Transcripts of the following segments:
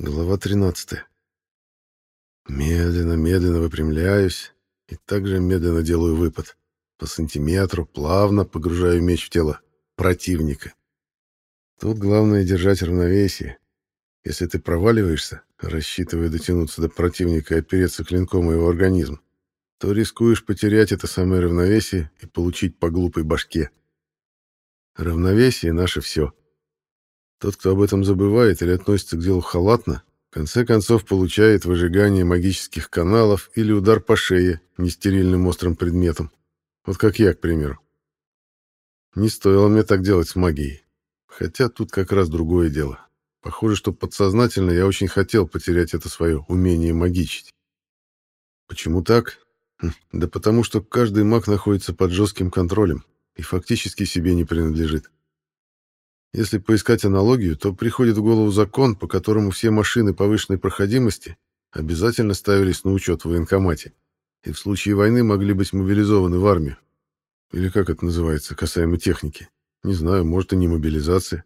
Глава 13. Медленно, медленно выпрямляюсь и также медленно делаю выпад. По сантиметру, плавно погружаю меч в тело противника. Тут главное держать равновесие. Если ты проваливаешься, рассчитывая дотянуться до противника и опереться клинком о его организм, то рискуешь потерять это самое равновесие и получить по глупой башке. Равновесие — наше все. Тот, кто об этом забывает или относится к делу халатно, в конце концов получает выжигание магических каналов или удар по шее нестерильным острым предметом. Вот как я, к примеру. Не стоило мне так делать с магией. Хотя тут как раз другое дело. Похоже, что подсознательно я очень хотел потерять это свое умение магичить. Почему так? Хм, да потому что каждый маг находится под жестким контролем и фактически себе не принадлежит. Если поискать аналогию, то приходит в голову закон, по которому все машины повышенной проходимости обязательно ставились на учет в военкомате и в случае войны могли быть мобилизованы в армию. Или как это называется, касаемо техники. Не знаю, может и не мобилизация.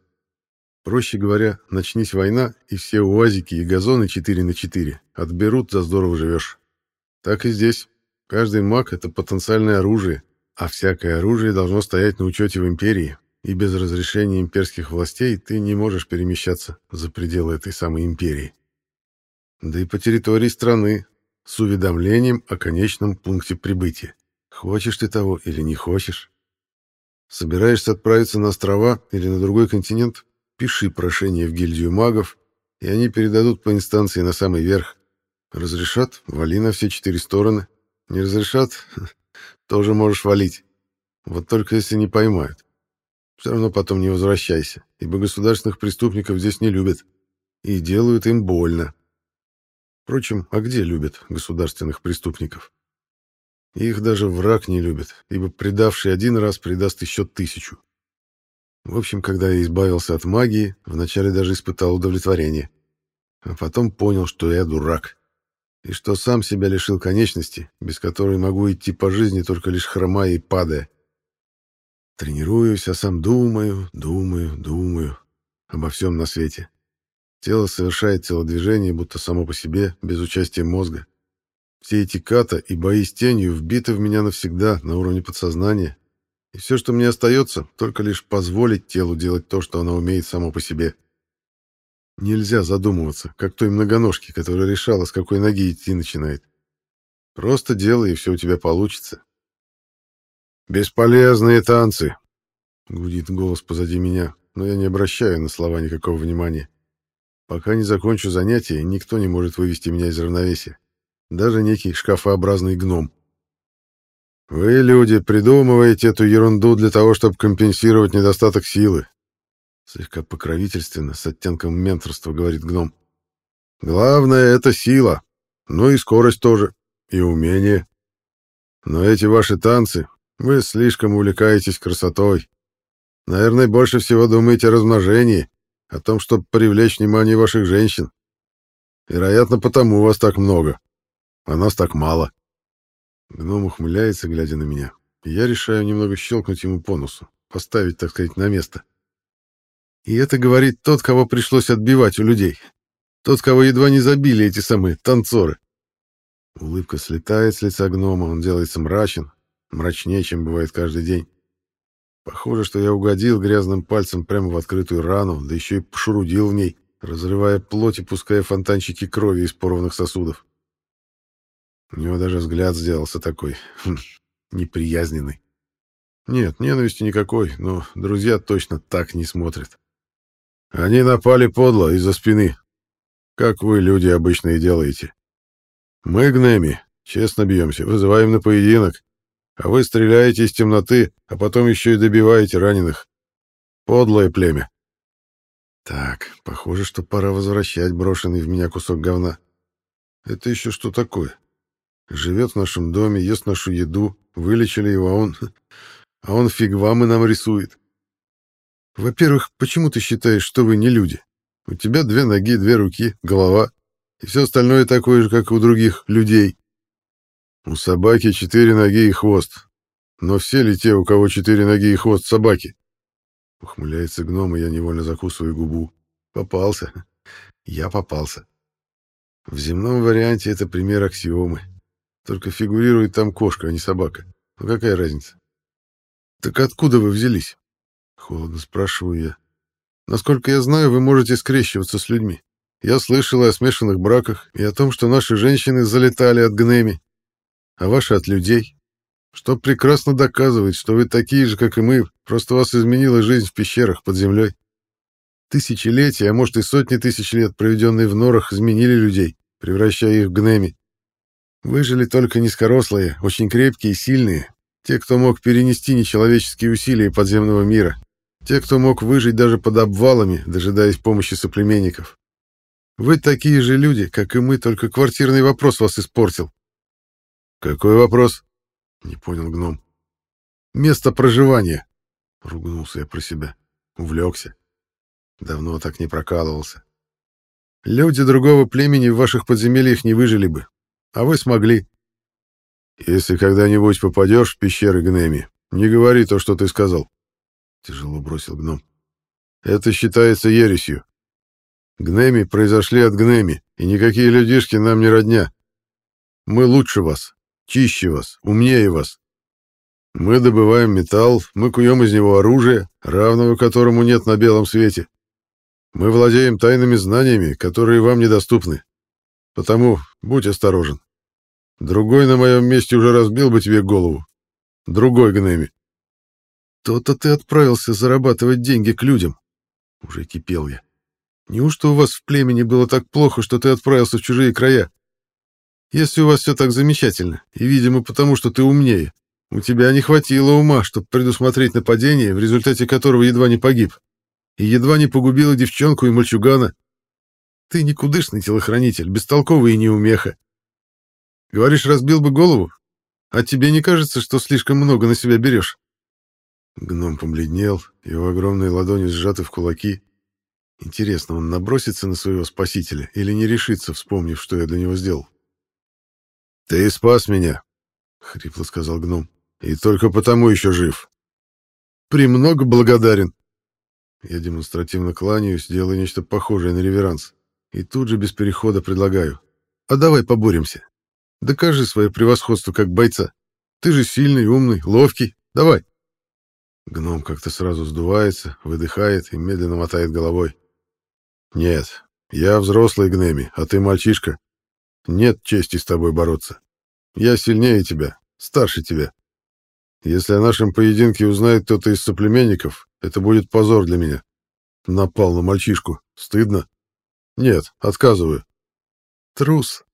Проще говоря, начнись война, и все уазики и газоны 4 на 4 отберут, за здорово живешь. Так и здесь. Каждый маг — это потенциальное оружие, а всякое оружие должно стоять на учете в империи, и без разрешения имперских властей ты не можешь перемещаться за пределы этой самой империи. Да и по территории страны, с уведомлением о конечном пункте прибытия. Хочешь ты того или не хочешь. Собираешься отправиться на острова или на другой континент, пиши прошение в гильдию магов, и они передадут по инстанции на самый верх. Разрешат — вали на все четыре стороны. Не разрешат — тоже можешь валить. Вот только если не поймают. Все равно потом не возвращайся, ибо государственных преступников здесь не любят. И делают им больно. Впрочем, а где любят государственных преступников? Их даже враг не любит, ибо предавший один раз предаст еще тысячу. В общем, когда я избавился от магии, вначале даже испытал удовлетворение. А потом понял, что я дурак. И что сам себя лишил конечности, без которой могу идти по жизни только лишь хромая и падая. Тренируюсь, а сам думаю, думаю, думаю обо всем на свете. Тело совершает телодвижение, будто само по себе, без участия мозга. Все эти ката и бои с тенью вбиты в меня навсегда, на уровне подсознания. И все, что мне остается, только лишь позволить телу делать то, что оно умеет само по себе. Нельзя задумываться, как той многоножке, которая решала, с какой ноги идти начинает. Просто делай, и все у тебя получится. «Бесполезные танцы!» — гудит голос позади меня, но я не обращаю на слова никакого внимания. Пока не закончу занятие, никто не может вывести меня из равновесия. Даже некий шкафообразный гном. «Вы, люди, придумываете эту ерунду для того, чтобы компенсировать недостаток силы», слегка покровительственно, с оттенком менторства, говорит гном. «Главное — это сила, ну и скорость тоже, и умение. Но эти ваши танцы вы слишком увлекаетесь красотой. Наверное, больше всего думаете о размножении, о том, чтобы привлечь внимание ваших женщин. Вероятно, потому вас так много, а нас так мало. Гном ухмыляется, глядя на меня, я решаю немного щелкнуть ему по носу, поставить, так сказать, на место. И это говорит тот, кого пришлось отбивать у людей. Тот, кого едва не забили эти самые танцоры. Улыбка слетает с лица гнома, он делается мрачен, мрачнее, чем бывает каждый день. Похоже, что я угодил грязным пальцем прямо в открытую рану, да еще и пошурудил в ней, разрывая плоть и пуская фонтанчики крови из порванных сосудов. У него даже взгляд сделался такой, хм, неприязненный. Нет, ненависти никакой, но друзья точно так не смотрят. Они напали подло из-за спины, как вы, люди, обычно и делаете. Мы, Гнеми, честно бьемся, вызываем на поединок, а вы стреляете из темноты, а потом еще и добиваете раненых. Подлое племя. Так, похоже, что пора возвращать брошенный в меня кусок говна. Это еще что такое? Живет в нашем доме, ест нашу еду, вылечили его, а он... А он фиг вам и нам рисует. Во-первых, почему ты считаешь, что вы не люди? У тебя две ноги, две руки, голова, и все остальное такое же, как у других людей. У собаки четыре ноги и хвост. Но все ли те, у кого четыре ноги и хвост собаки? Ухмыляется гном, и я невольно закусываю губу. Попался. Я попался. В земном варианте это пример аксиомы. Только фигурирует там кошка, а не собака. Ну какая разница? Так откуда вы взялись? Холодно спрашиваю я. Насколько я знаю, вы можете скрещиваться с людьми. Я слышал о смешанных браках и о том, что наши женщины залетали от гнеми, а ваши от людей. Что прекрасно доказывает, что вы такие же, как и мы, просто вас изменила жизнь в пещерах под землей. Тысячелетия, а может и сотни тысяч лет, проведенные в норах, изменили людей, превращая их в гнеми. Выжили только низкорослые, очень крепкие и сильные, те, кто мог перенести нечеловеческие усилия подземного мира, те, кто мог выжить даже под обвалами, дожидаясь помощи соплеменников. Вы такие же люди, как и мы, только квартирный вопрос вас испортил. Какой вопрос? Не понял гном. Место проживания. Ругнулся я про себя. Увлекся. Давно так не прокалывался. Люди другого племени в ваших подземельях не выжили бы, а вы смогли. Если когда-нибудь попадешь в пещеры Гнеми, не говори то, что ты сказал. Тяжело бросил гном. Это считается ересью. Гнеми произошли от Гнеми, и никакие людишки нам не родня. Мы лучше вас, чище вас, умнее вас. Мы добываем металл, мы куем из него оружие, равного которому нет на белом свете. Мы владеем тайными знаниями, которые вам недоступны. Потому будь осторожен. Другой на моем месте уже разбил бы тебе голову. Другой Гнеми. То-то ты отправился зарабатывать деньги к людям. Уже кипел я. Неужто у вас в племени было так плохо, что ты отправился в чужие края? Если у вас все так замечательно, и, видимо, потому что ты умнее, у тебя не хватило ума, чтобы предусмотреть нападение, в результате которого едва не погиб и едва не погубила девчонку и мальчугана. Ты никудышный телохранитель, бестолковый и неумеха. Говоришь, разбил бы голову? А тебе не кажется, что слишком много на себя берешь?» Гном побледнел, его огромные ладони сжаты в кулаки. Интересно, он набросится на своего спасителя или не решится, вспомнив, что я для него сделал? «Ты спас меня», — хрипло сказал гном, — «и только потому еще жив». «Премного благодарен», я демонстративно кланяюсь, делаю нечто похожее на реверанс. И тут же без перехода предлагаю. А давай поборемся. Докажи свое превосходство как бойца. Ты же сильный, умный, ловкий. Давай. Гном как-то сразу сдувается, выдыхает и медленно мотает головой. Нет, я взрослый Гнеми, а ты мальчишка. Нет чести с тобой бороться. Я сильнее тебя, старше тебя. Если о нашем поединке узнает кто-то из соплеменников, это будет позор для меня. Напал на мальчишку. Стыдно? Нет, отказываю. Трус,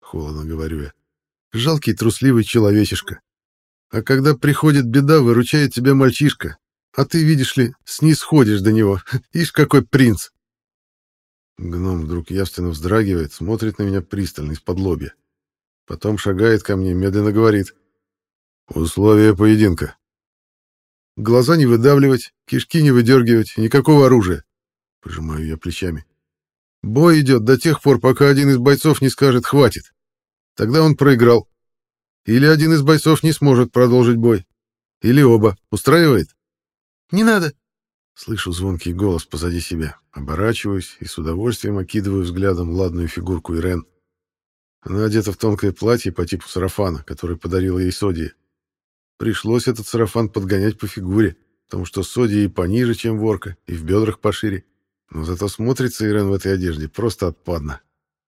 холодно говорю я. Жалкий трусливый человечишка. А когда приходит беда, выручает тебя мальчишка. А ты, видишь ли, снисходишь до него. Ишь, какой принц. Гном вдруг явственно вздрагивает, смотрит на меня пристально из-под лобья. Потом шагает ко мне, медленно говорит. «Условия поединка. Глаза не выдавливать, кишки не выдергивать, никакого оружия. Пожимаю я плечами. Бой идет до тех пор, пока один из бойцов не скажет «хватит». Тогда он проиграл. Или один из бойцов не сможет продолжить бой. Или оба. Устраивает? «Не надо!» Слышу звонкий голос позади себя. Оборачиваюсь и с удовольствием окидываю взглядом ладную фигурку Ирен. Она одета в тонкое платье по типу сарафана, который подарила ей Содия. Пришлось этот сарафан подгонять по фигуре, потому что Соди и пониже, чем ворка, и в бедрах пошире. Но зато смотрится Ирен в этой одежде просто отпадно.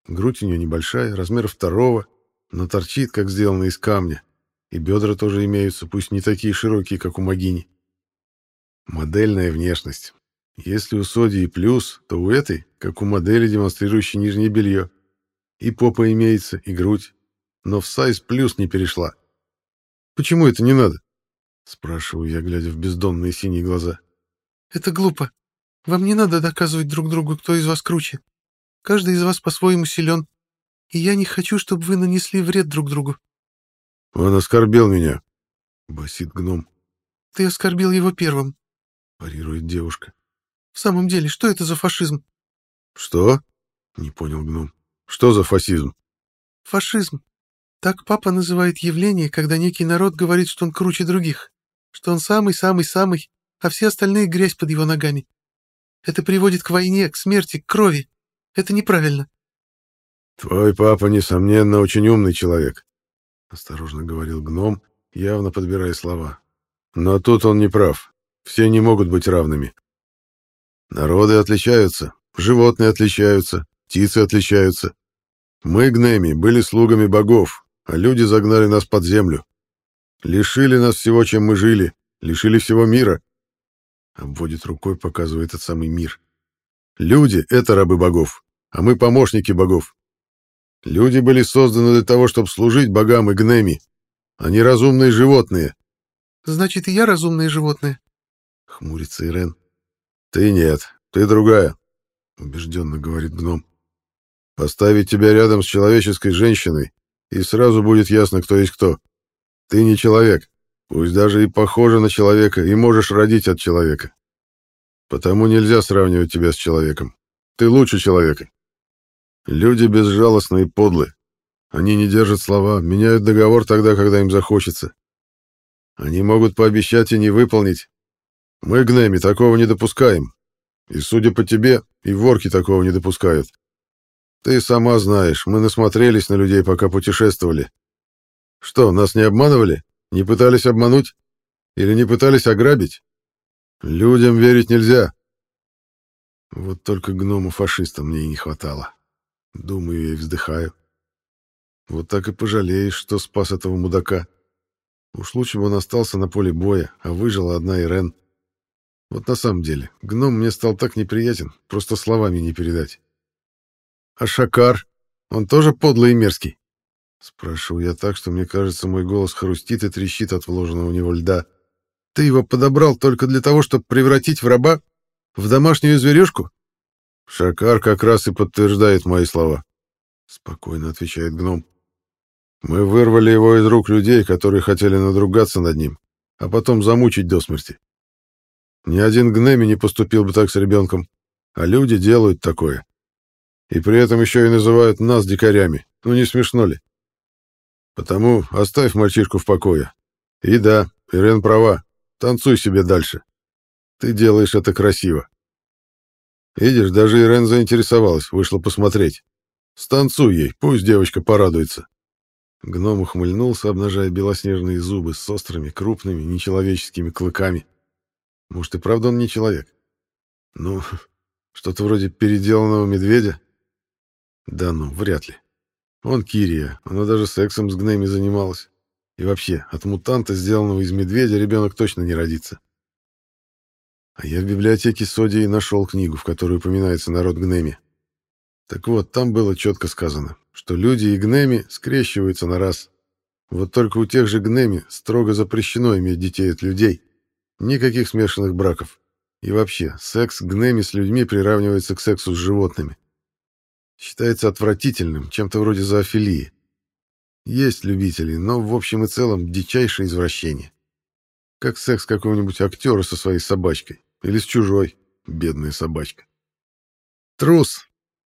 Грудь у нее небольшая, размера второго, но торчит, как сделано из камня. И бедра тоже имеются, пусть не такие широкие, как у Магини. Модельная внешность. Если у Соди и плюс, то у этой, как у модели, демонстрирующей нижнее белье. И попа имеется, и грудь. Но в сайз плюс не перешла. Почему это не надо? Спрашиваю я, глядя в бездонные синие глаза. Это глупо. Вам не надо доказывать друг другу, кто из вас круче. Каждый из вас по-своему силен. И я не хочу, чтобы вы нанесли вред друг другу. Он оскорбил меня, басит гном. Ты оскорбил его первым, парирует девушка. В самом деле, что это за фашизм? Что? Не понял гном. Что за фашизм? Фашизм. Так папа называет явление, когда некий народ говорит, что он круче других, что он самый-самый-самый, а все остальные грязь под его ногами. Это приводит к войне, к смерти, к крови. Это неправильно». «Твой папа, несомненно, очень умный человек», — осторожно говорил гном, явно подбирая слова. «Но тут он не прав. Все не могут быть равными. Народы отличаются, животные отличаются, птицы отличаются. Мы, гнеми, были слугами богов, а люди загнали нас под землю. Лишили нас всего, чем мы жили, лишили всего мира. Обводит рукой, показывает этот самый мир. Люди — это рабы богов, а мы — помощники богов. Люди были созданы для того, чтобы служить богам и гнеми. Они разумные животные. Значит, и я разумное животное. Хмурится Ирен. Ты нет, ты другая, убежденно говорит гном. Поставить тебя рядом с человеческой женщиной, и сразу будет ясно, кто есть кто. Ты не человек, пусть даже и похожа на человека, и можешь родить от человека. Потому нельзя сравнивать тебя с человеком. Ты лучше человека. Люди безжалостны и подлы. Они не держат слова, меняют договор тогда, когда им захочется. Они могут пообещать и не выполнить. Мы, Гнеми, такого не допускаем. И, судя по тебе, и ворки такого не допускают. Ты сама знаешь, мы насмотрелись на людей, пока путешествовали. Что, нас не обманывали? Не пытались обмануть? Или не пытались ограбить? Людям верить нельзя. Вот только гному-фашиста мне и не хватало. Думаю и вздыхаю. Вот так и пожалеешь, что спас этого мудака. Уж лучше бы он остался на поле боя, а выжила одна Ирен. Вот на самом деле, гном мне стал так неприятен, просто словами не передать. А Шакар? Он тоже подлый и мерзкий? Спрашиваю я так, что мне кажется, мой голос хрустит и трещит от вложенного в него льда. Ты его подобрал только для того, чтобы превратить в раба? В домашнюю зверюшку? Шакар как раз и подтверждает мои слова. Спокойно отвечает гном. Мы вырвали его из рук людей, которые хотели надругаться над ним, а потом замучить до смерти. Ни один гнеми не поступил бы так с ребенком, а люди делают такое. И при этом еще и называют нас дикарями. Ну не смешно ли? Потому оставь мальчишку в покое. И да, Ирен права, танцуй себе дальше. Ты делаешь это красиво. Видишь, даже Ирен заинтересовалась, вышла посмотреть. Станцуй ей, пусть девочка порадуется. Гном ухмыльнулся, обнажая белоснежные зубы с острыми, крупными, нечеловеческими клыками. Может, и правда он не человек? Ну, что-то вроде переделанного медведя? Да ну, вряд ли. Он Кирия, она даже сексом с гнеми занималась. И вообще, от мутанта, сделанного из медведя, ребенок точно не родится. А я в библиотеке Содии нашел книгу, в которой упоминается народ гнеми. Так вот, там было четко сказано, что люди и гнеми скрещиваются на раз. Вот только у тех же гнеми строго запрещено иметь детей от людей. Никаких смешанных браков. И вообще, секс гнеми с людьми приравнивается к сексу с животными считается отвратительным, чем-то вроде зоофилии. Есть любители, но в общем и целом дичайшее извращение. Как секс какого-нибудь актера со своей собачкой. Или с чужой, бедная собачка. Трус,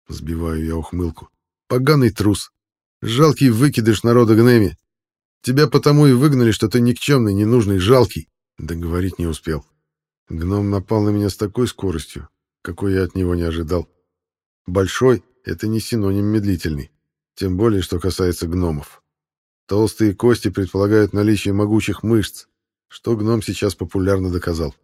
сбиваю я ухмылку. Поганый трус. Жалкий выкидыш народа Гнеми. Тебя потому и выгнали, что ты никчемный, ненужный, жалкий. Договорить не успел. Гном напал на меня с такой скоростью, какой я от него не ожидал. Большой, это не синоним медлительный, тем более, что касается гномов. Толстые кости предполагают наличие могучих мышц, что гном сейчас популярно доказал.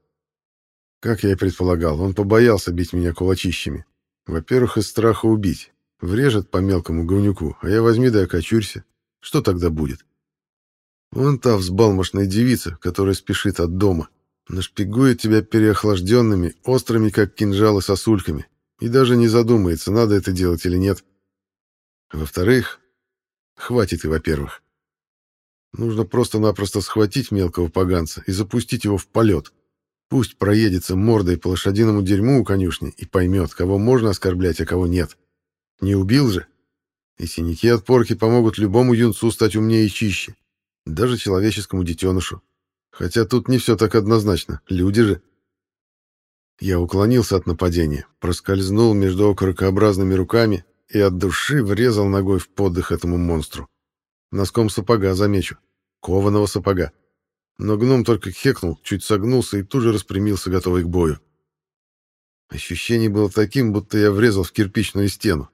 Как я и предполагал, он побоялся бить меня кулачищами. Во-первых, из страха убить. Врежет по мелкому говнюку, а я возьми да окочурься. Что тогда будет? Вон та взбалмошная девица, которая спешит от дома, нашпигует тебя переохлажденными, острыми, как кинжалы, сосульками, и даже не задумается, надо это делать или нет. Во-вторых, хватит и во-первых. Нужно просто-напросто схватить мелкого поганца и запустить его в полет. Пусть проедется мордой по лошадиному дерьму у конюшни и поймет, кого можно оскорблять, а кого нет. Не убил же? И синяки от порки помогут любому юнцу стать умнее и чище. Даже человеческому детенышу. Хотя тут не все так однозначно. Люди же. Я уклонился от нападения, проскользнул между окорокообразными руками и от души врезал ногой в поддых этому монстру. Носком сапога, замечу. Кованого сапога. Но гном только хекнул, чуть согнулся и тут же распрямился, готовый к бою. Ощущение было таким, будто я врезал в кирпичную стену.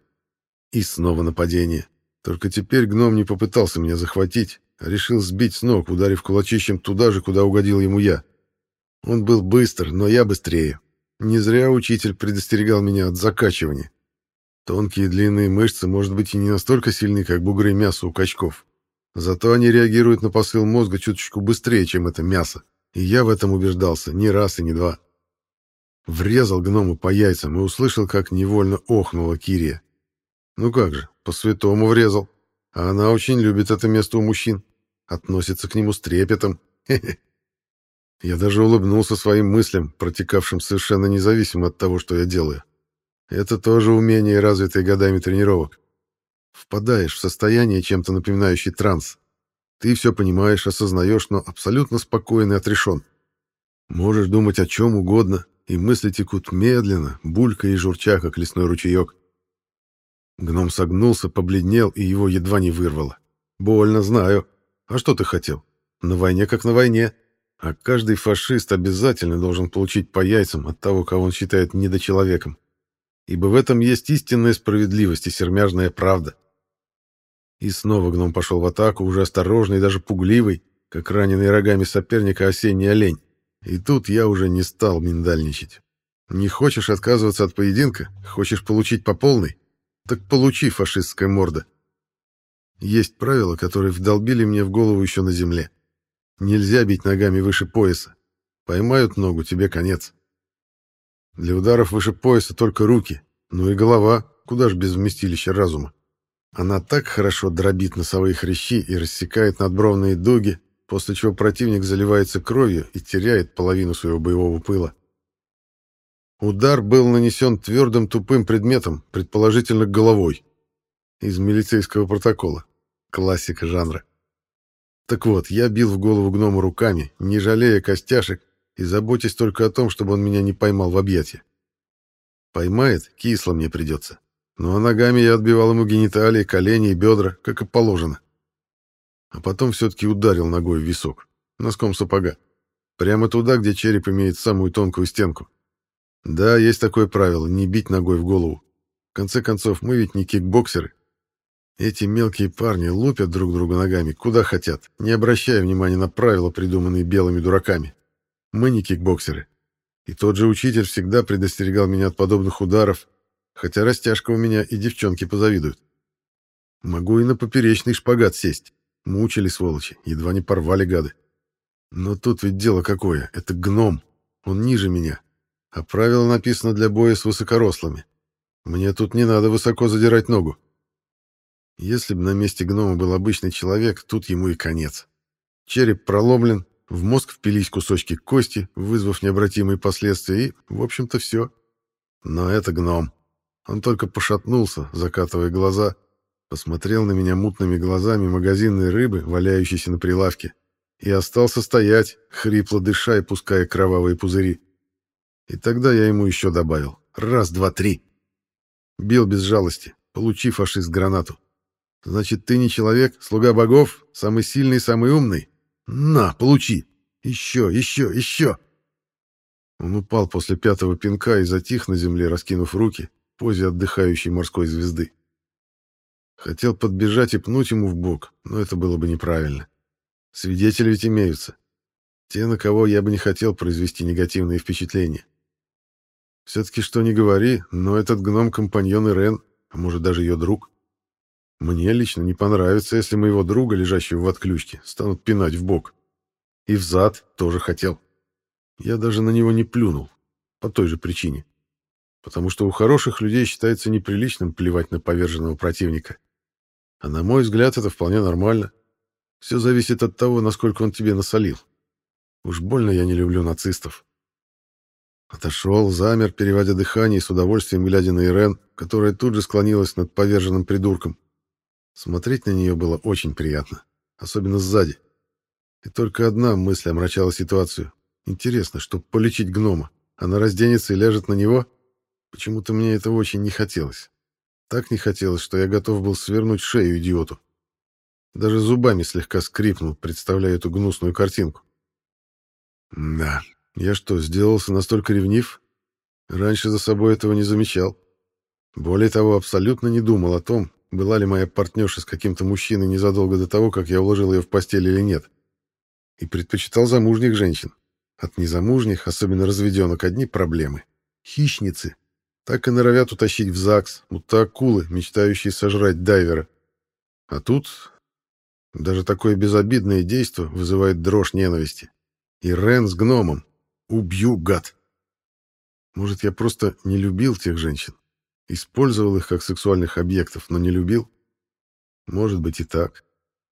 И снова нападение. Только теперь гном не попытался меня захватить, решил сбить с ног, ударив кулачищем туда же, куда угодил ему я. Он был быстр, но я быстрее. Не зря учитель предостерегал меня от закачивания. Тонкие длинные мышцы, может быть, и не настолько сильны, как бугры мяса у качков. Зато они реагируют на посыл мозга чуточку быстрее, чем это мясо. И я в этом убеждался не раз и не два. Врезал гному по яйцам и услышал, как невольно охнула Кирия. Ну как же, по-святому врезал. А она очень любит это место у мужчин. Относится к нему с трепетом. Хе -хе. Я даже улыбнулся своим мыслям, протекавшим совершенно независимо от того, что я делаю. Это тоже умение, развитое годами тренировок. Впадаешь в состояние, чем-то напоминающий транс. Ты все понимаешь, осознаешь, но абсолютно спокоен и отрешен. Можешь думать о чем угодно, и мысли текут медленно, булькая и журча, как лесной ручеек. Гном согнулся, побледнел, и его едва не вырвало. «Больно, знаю. А что ты хотел? На войне как на войне. А каждый фашист обязательно должен получить по яйцам от того, кого он считает недочеловеком. Ибо в этом есть истинная справедливость и сермяжная правда». И снова гном пошел в атаку, уже осторожный и даже пугливый, как раненый рогами соперника осенний олень. И тут я уже не стал миндальничать. Не хочешь отказываться от поединка? Хочешь получить по полной? Так получи, фашистская морда. Есть правила, которые вдолбили мне в голову еще на земле. Нельзя бить ногами выше пояса. Поймают ногу, тебе конец. Для ударов выше пояса только руки, ну и голова, куда ж без вместилища разума. Она так хорошо дробит носовые хрящи и рассекает надбровные дуги, после чего противник заливается кровью и теряет половину своего боевого пыла. Удар был нанесен твердым тупым предметом, предположительно головой. Из милицейского протокола. Классика жанра. Так вот, я бил в голову гному руками, не жалея костяшек и заботясь только о том, чтобы он меня не поймал в объятия. Поймает, кисло мне придется. Ну а ногами я отбивал ему гениталии, колени и бедра, как и положено. А потом все-таки ударил ногой в висок, носком сапога. Прямо туда, где череп имеет самую тонкую стенку. Да, есть такое правило — не бить ногой в голову. В конце концов, мы ведь не кикбоксеры. Эти мелкие парни лупят друг друга ногами куда хотят, не обращая внимания на правила, придуманные белыми дураками. Мы не кикбоксеры. И тот же учитель всегда предостерегал меня от подобных ударов, хотя растяжка у меня и девчонки позавидуют. Могу и на поперечный шпагат сесть. Мучили, сволочи, едва не порвали гады. Но тут ведь дело какое, это гном, он ниже меня, а правило написано для боя с высокорослыми. Мне тут не надо высоко задирать ногу. Если бы на месте гнома был обычный человек, тут ему и конец. Череп проломлен, в мозг впились кусочки кости, вызвав необратимые последствия, и, в общем-то, все. Но это гном. Он только пошатнулся, закатывая глаза, посмотрел на меня мутными глазами магазинной рыбы, валяющейся на прилавке, и остался стоять, хрипло дыша и пуская кровавые пузыри. И тогда я ему еще добавил. Раз, два, три. Бил без жалости. Получи, фашист, гранату. Значит, ты не человек, слуга богов, самый сильный, самый умный? На, получи. Еще, еще, еще. Он упал после пятого пинка и затих на земле, раскинув руки, в позе отдыхающей морской звезды. Хотел подбежать и пнуть ему в бок, но это было бы неправильно. Свидетели ведь имеются. Те, на кого я бы не хотел произвести негативные впечатления. Все-таки что ни говори, но этот гном компаньон Ирен, а может даже ее друг. Мне лично не понравится, если моего друга, лежащего в отключке, станут пинать в бок. И в зад тоже хотел. Я даже на него не плюнул. По той же причине. Потому что у хороших людей считается неприличным плевать на поверженного противника. А на мой взгляд, это вполне нормально. Все зависит от того, насколько он тебе насолил. Уж больно я не люблю нацистов. Отошел, замер, переводя дыхание и с удовольствием глядя на Ирен, которая тут же склонилась над поверженным придурком. Смотреть на нее было очень приятно, особенно сзади. И только одна мысль омрачала ситуацию. Интересно, чтобы полечить гнома, она разденется и ляжет на него? Почему-то мне этого очень не хотелось. Так не хотелось, что я готов был свернуть шею идиоту. Даже зубами слегка скрипнул, представляя эту гнусную картинку. Да, я что, сделался настолько ревнив? Раньше за собой этого не замечал. Более того, абсолютно не думал о том, была ли моя партнерша с каким-то мужчиной незадолго до того, как я уложил ее в постель или нет. И предпочитал замужних женщин. От незамужних, особенно разведенок, одни проблемы. Хищницы. Так и норовят утащить в ЗАГС, будто акулы, мечтающие сожрать дайвера. А тут даже такое безобидное действо вызывает дрожь ненависти. И Рен с гномом. Убью, гад. Может, я просто не любил тех женщин? Использовал их как сексуальных объектов, но не любил? Может быть и так.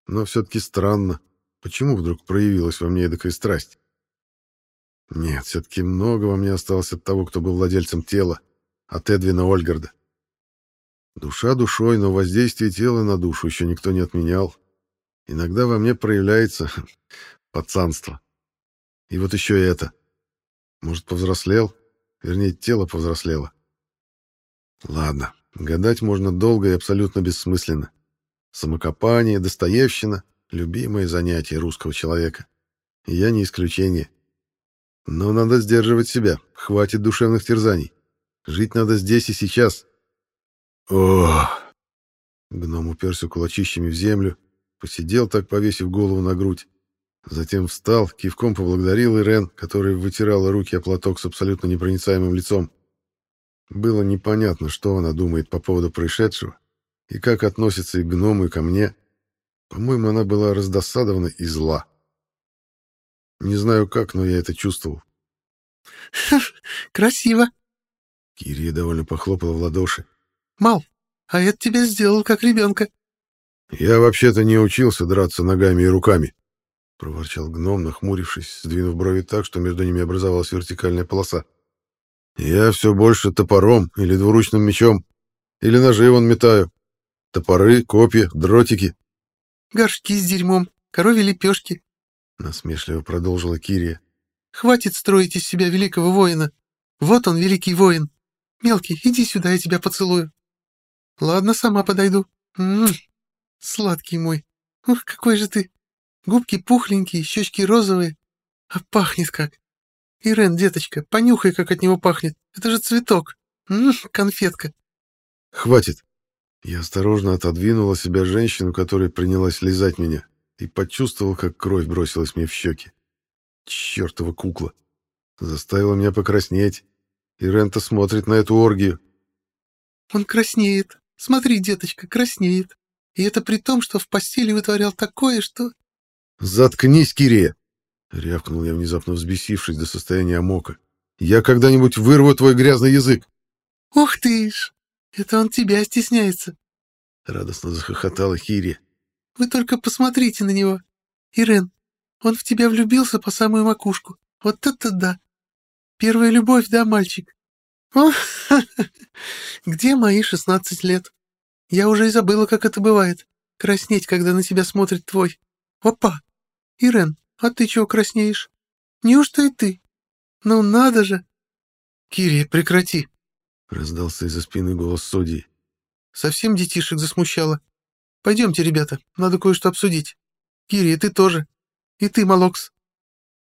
Но все-таки странно. Почему вдруг проявилась во мне эдакая страсть? Нет, все-таки много во мне осталось от того, кто был владельцем тела, от Эдвина Ольгарда. Душа душой, но воздействие тела на душу еще никто не отменял. Иногда во мне проявляется пацанство. И вот еще и это. Может, повзрослел? Вернее, тело повзрослело. Ладно, гадать можно долго и абсолютно бессмысленно. Самокопание, Достоевщина — любимое занятие русского человека. Я не исключение. Но надо сдерживать себя, хватит душевных терзаний. Жить надо здесь и сейчас. Ох! Гном уперся кулачищами в землю, посидел так, повесив голову на грудь. Затем встал, кивком поблагодарил Ирен, которая вытирала руки о платок с абсолютно непроницаемым лицом. Было непонятно, что она думает по поводу происшедшего и как относится и к гному, и ко мне. По-моему, она была раздосадована и зла. Не знаю как, но я это чувствовал. «Красиво!» Кирия довольно похлопала в ладоши. «Мал, а это тебя сделал как ребенка». «Я вообще-то не учился драться ногами и руками», — проворчал гном, нахмурившись, сдвинув брови так, что между ними образовалась вертикальная полоса. Я все больше топором или двуручным мечом, или ножи вон метаю. Топоры, копья, дротики. Горшки с дерьмом, коровьи лепешки, — насмешливо продолжила Кирия. Хватит строить из себя великого воина. Вот он, великий воин. Мелкий, иди сюда, я тебя поцелую. Ладно, сама подойду. М -м -м, сладкий мой. Ух, какой же ты. Губки пухленькие, щечки розовые. А пахнет как. «Ирен, деточка, понюхай, как от него пахнет. Это же цветок. М -м, конфетка». «Хватит». Я осторожно отодвинула себя женщину, которая принялась лизать меня, и почувствовал, как кровь бросилась мне в щеки. Чёртова кукла. Заставила меня покраснеть. Ирен-то смотрит на эту оргию. «Он краснеет. Смотри, деточка, краснеет. И это при том, что в постели вытворял такое, что...» «Заткнись, Кирия!» Рявкнул я, внезапно взбесившись до состояния амока. «Я когда-нибудь вырву твой грязный язык!» «Ух ты ж! Это он тебя стесняется!» Радостно захохотала Хири. «Вы только посмотрите на него! Ирен, он в тебя влюбился по самую макушку. Вот это да! Первая любовь, да, мальчик? О, где мои шестнадцать лет? Я уже и забыла, как это бывает. Краснеть, когда на тебя смотрит твой. Опа! Ирен, а ты чего краснеешь? Неужто и ты? Ну надо же!» «Кири, прекрати!» — раздался из-за спины голос судьи. «Совсем детишек засмущало. Пойдемте, ребята, надо кое-что обсудить. Кири, ты тоже. И ты, Малокс.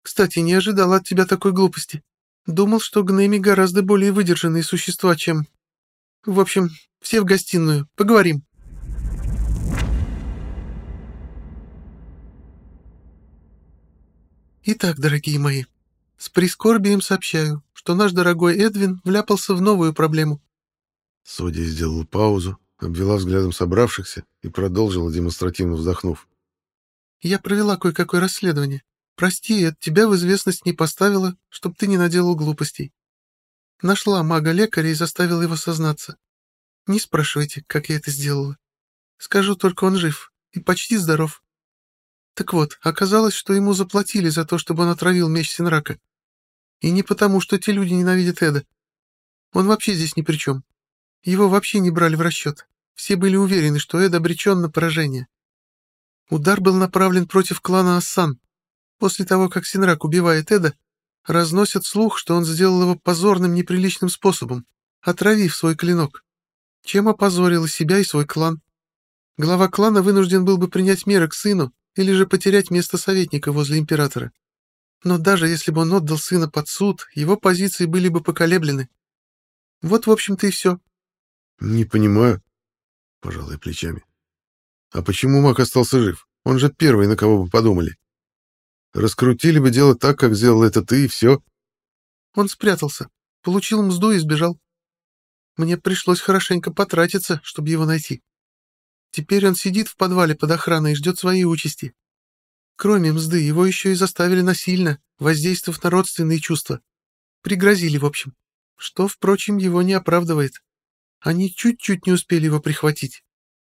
Кстати, не ожидал от тебя такой глупости. Думал, что гнеми гораздо более выдержанные существа, чем... В общем, все в гостиную, поговорим». Итак, дорогие мои, с прискорбием сообщаю, что наш дорогой Эдвин вляпался в новую проблему. Судья сделал паузу, обвела взглядом собравшихся и продолжила, демонстративно вздохнув. Я провела кое-какое расследование. Прости, Эд, тебя в известность не поставила, чтоб ты не наделал глупостей. Нашла мага-лекаря и заставила его сознаться. Не спрашивайте, как я это сделала. Скажу только, он жив и почти здоров. Так вот, оказалось, что ему заплатили за то, чтобы он отравил меч Синрака. И не потому, что те люди ненавидят Эда. Он вообще здесь ни при чем. Его вообще не брали в расчет. Все были уверены, что Эд обречен на поражение. Удар был направлен против клана Ассан. После того, как Синрак убивает Эда, разносят слух, что он сделал его позорным неприличным способом, отравив свой клинок, чем опозорил себя, и свой клан. Глава клана вынужден был бы принять меры к сыну или же потерять место советника возле императора. Но даже если бы он отдал сына под суд, его позиции были бы поколеблены, Вот, в общем-то, и все. Не понимаю, пожал я плечами. А почему Мак остался жив? Он же первый, на кого бы подумали. Раскрутили бы дело так, как сделал это ты, и все. Он спрятался, получил мзду и сбежал. Мне пришлось хорошенько потратиться, чтобы его найти. Теперь он сидит в подвале под охраной и ждет своей участи. Кроме мзды, его еще и заставили насильно, воздействовав на родственные чувства. Пригрозили, в общем. Что, впрочем, его не оправдывает. Они чуть-чуть не успели его прихватить.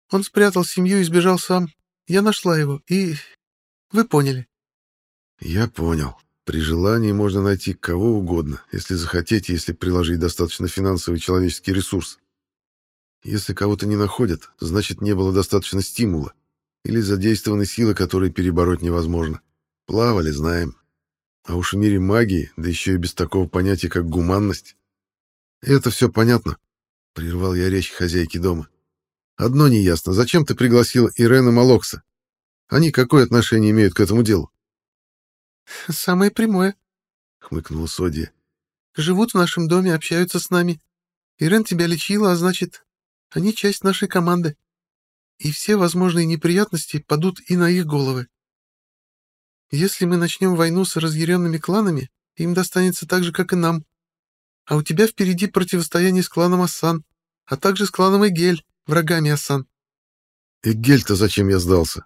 Он спрятал семью и сбежал сам. Я нашла его, и... Вы поняли. Я понял. При желании можно найти кого угодно, если захотеть, если приложить достаточно финансовый человеческий ресурс. Если кого-то не находят, значит, не было достаточно стимула или задействованы силы, которые перебороть невозможно. Плавали, знаем. А уж в мире магии, да еще и без такого понятия, как гуманность. Это все понятно, — прервал я речь хозяйки дома. Одно неясно, зачем ты пригласил Ирена Малокса? Они какое отношение имеют к этому делу? — Самое прямое, — хмыкнула Содия. — Живут в нашем доме, общаются с нами. Ирен тебя лечила, а значит, они часть нашей команды. И все возможные неприятности падут и на их головы. Если мы начнем войну с разъяренными кланами, им достанется так же, как и нам. А у тебя впереди противостояние с кланом Ассан, а также с кланом Эгель, врагами Ассан. Эгель-то зачем я сдался?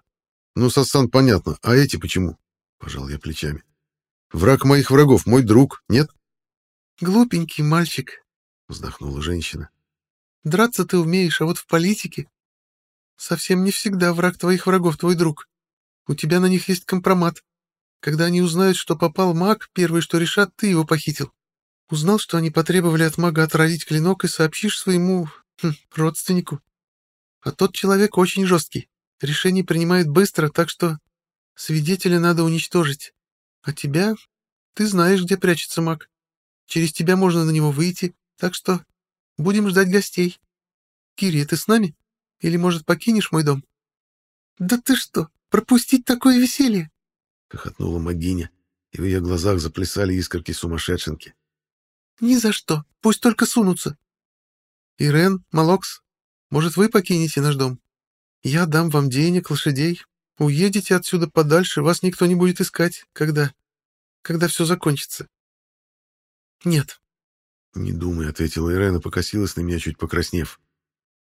Ну, с Ассан понятно, а эти почему? Пожал я плечами. Враг моих врагов, мой друг, нет? Глупенький мальчик, вздохнула женщина. Драться ты умеешь, а вот в политике... Совсем не всегда враг твоих врагов твой друг. У тебя на них есть компромат. Когда они узнают, что попал маг, первое, что решат, ты его похитил. Узнал, что они потребовали от мага отразить клинок, и сообщишь своему... Хм, родственнику. А тот человек очень жесткий. Решение принимает быстро, так что... Свидетеля надо уничтожить. А тебя... Ты знаешь, где прячется маг. Через тебя можно на него выйти, так что Будем ждать гостей. Кири, ты с нами? Или, может, покинешь мой дом? Да ты что, пропустить такое веселье? Хохотнула Магиня, и в ее глазах заплясали искорки сумасшедшенки. Ни за что, пусть только сунутся. Ирен, Малокс, может, вы покинете наш дом? Я дам вам денег, лошадей. Уедете отсюда подальше, вас никто не будет искать, когда... когда все закончится. Нет, «Не думай», — ответила Ирена, покосилась на меня, чуть покраснев.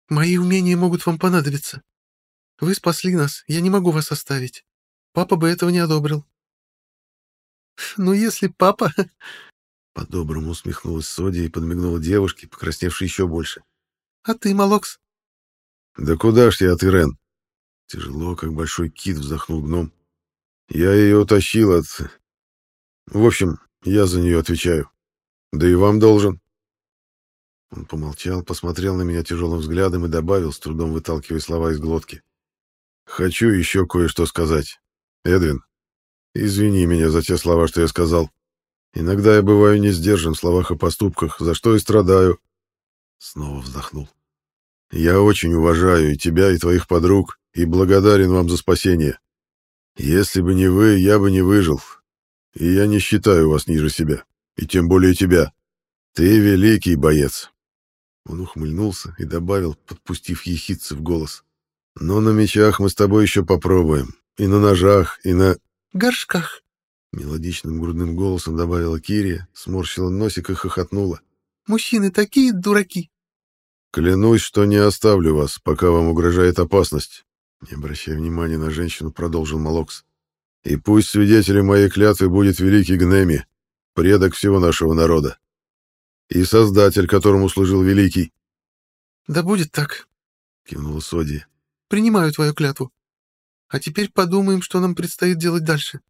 «Мои умения могут вам понадобиться. Вы спасли нас, я не могу вас оставить. Папа бы этого не одобрил». «Ну, если папа...» По-доброму усмехнулась Соди и подмигнула девушке, покрасневшей еще больше. «А ты, Малокс?» «Да куда ж я от Ирен?» Тяжело, как большой кит, вздохнул гном. «Я ее утащил от... В общем, я за нее отвечаю». Да и вам должен. Он помолчал, посмотрел на меня тяжелым взглядом и добавил, с трудом выталкивая слова из глотки. «Хочу еще кое-что сказать. Эдвин, извини меня за те слова, что я сказал. Иногда я бываю не сдержан в словах и поступках, за что и страдаю». Снова вздохнул. «Я очень уважаю и тебя, и твоих подруг, и благодарен вам за спасение. Если бы не вы, я бы не выжил. И я не считаю вас ниже себя и тем более тебя. Ты великий боец. Он ухмыльнулся и добавил, подпустив ехидцы в голос. Но на мечах мы с тобой еще попробуем. И на ножах, и на... Горшках. Мелодичным грудным голосом добавила Кирия, сморщила носик и хохотнула. Мужчины такие дураки. Клянусь, что не оставлю вас, пока вам угрожает опасность. Не обращая внимания на женщину, продолжил Малокс. И пусть свидетелем моей клятвы будет великий Гнеми, предок всего нашего народа. И создатель, которому служил великий. — Да будет так, — кивнула Соди. — Принимаю твою клятву. А теперь подумаем, что нам предстоит делать дальше.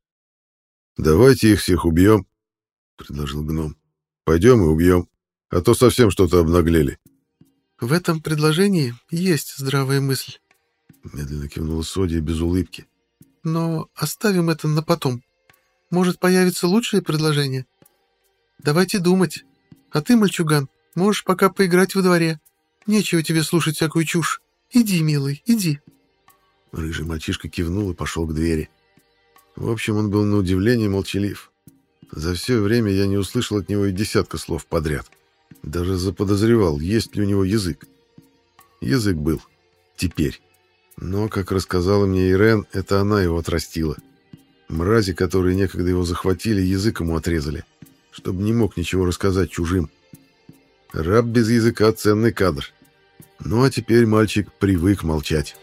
— Давайте их всех убьем, — предложил гном. — Пойдем и убьем, а то совсем что-то обнаглели. — В этом предложении есть здравая мысль. Медленно кивнула Соди без улыбки. — Но оставим это на потом. Может, появится лучшее предложение? Давайте думать. А ты, мальчуган, можешь пока поиграть во дворе. Нечего тебе слушать всякую чушь. Иди, милый, иди. Рыжий мальчишка кивнул и пошел к двери. В общем, он был на удивление молчалив. За все время я не услышал от него и десятка слов подряд. Даже заподозревал, есть ли у него язык. Язык был. Теперь. Но, как рассказала мне Ирен, это она его отрастила. Мрази, которые некогда его захватили, язык ему отрезали, чтобы не мог ничего рассказать чужим. Раб без языка — ценный кадр. Ну а теперь мальчик привык молчать.